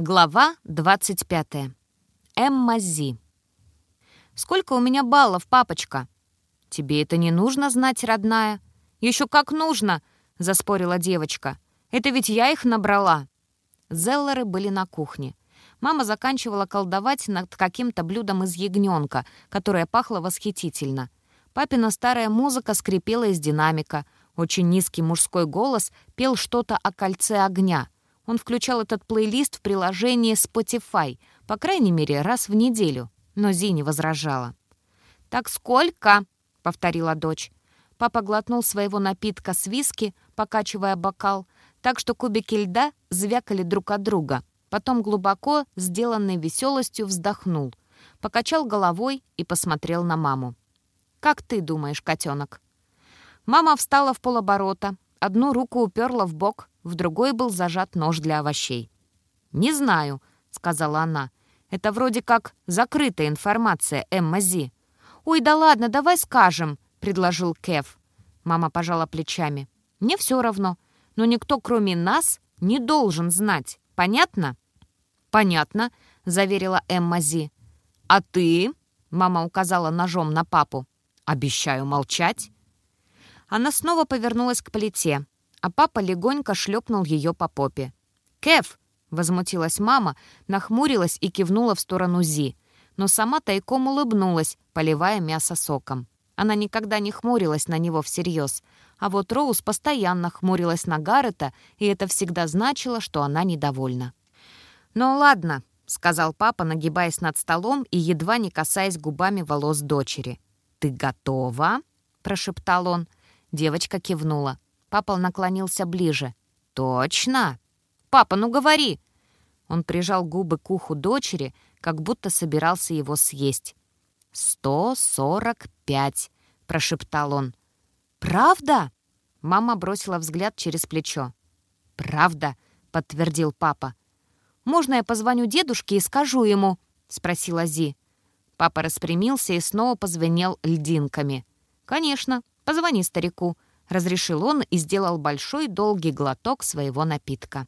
Глава 25. Эмма Зи. «Сколько у меня баллов, папочка?» «Тебе это не нужно знать, родная». «Еще как нужно!» — заспорила девочка. «Это ведь я их набрала». Зеллеры были на кухне. Мама заканчивала колдовать над каким-то блюдом из ягненка, которое пахло восхитительно. Папина старая музыка скрипела из динамика. Очень низкий мужской голос пел что-то о кольце огня — он включал этот плейлист в приложении Spotify, по крайней мере, раз в неделю, но Зи не возражала. «Так сколько?» — повторила дочь. Папа глотнул своего напитка с виски, покачивая бокал, так что кубики льда звякали друг от друга. Потом глубоко, сделанной веселостью, вздохнул, покачал головой и посмотрел на маму. «Как ты думаешь, котенок?» Мама встала в полоборота, одну руку уперла в бок, в другой был зажат нож для овощей. «Не знаю», — сказала она. «Это вроде как закрытая информация, Эмма Зи». «Ой, да ладно, давай скажем», — предложил Кев. Мама пожала плечами. «Мне все равно, но никто, кроме нас, не должен знать. Понятно?» «Понятно», — заверила Эмма Зи. «А ты?» — мама указала ножом на папу. «Обещаю молчать». Она снова повернулась к плите а папа легонько шлепнул ее по попе. «Кэф!» — возмутилась мама, нахмурилась и кивнула в сторону Зи, но сама тайком улыбнулась, поливая мясо соком. Она никогда не хмурилась на него всерьез, а вот Роуз постоянно хмурилась на Гаррета, и это всегда значило, что она недовольна. «Ну ладно», — сказал папа, нагибаясь над столом и едва не касаясь губами волос дочери. «Ты готова?» — прошептал он. Девочка кивнула. Папа наклонился ближе. «Точно? Папа, ну говори!» Он прижал губы к уху дочери, как будто собирался его съесть. «Сто сорок пять», — прошептал он. «Правда?» — мама бросила взгляд через плечо. «Правда», — подтвердил папа. «Можно я позвоню дедушке и скажу ему?» — спросила Зи. Папа распрямился и снова позвенел льдинками. «Конечно, позвони старику», — разрешил он и сделал большой долгий глоток своего напитка.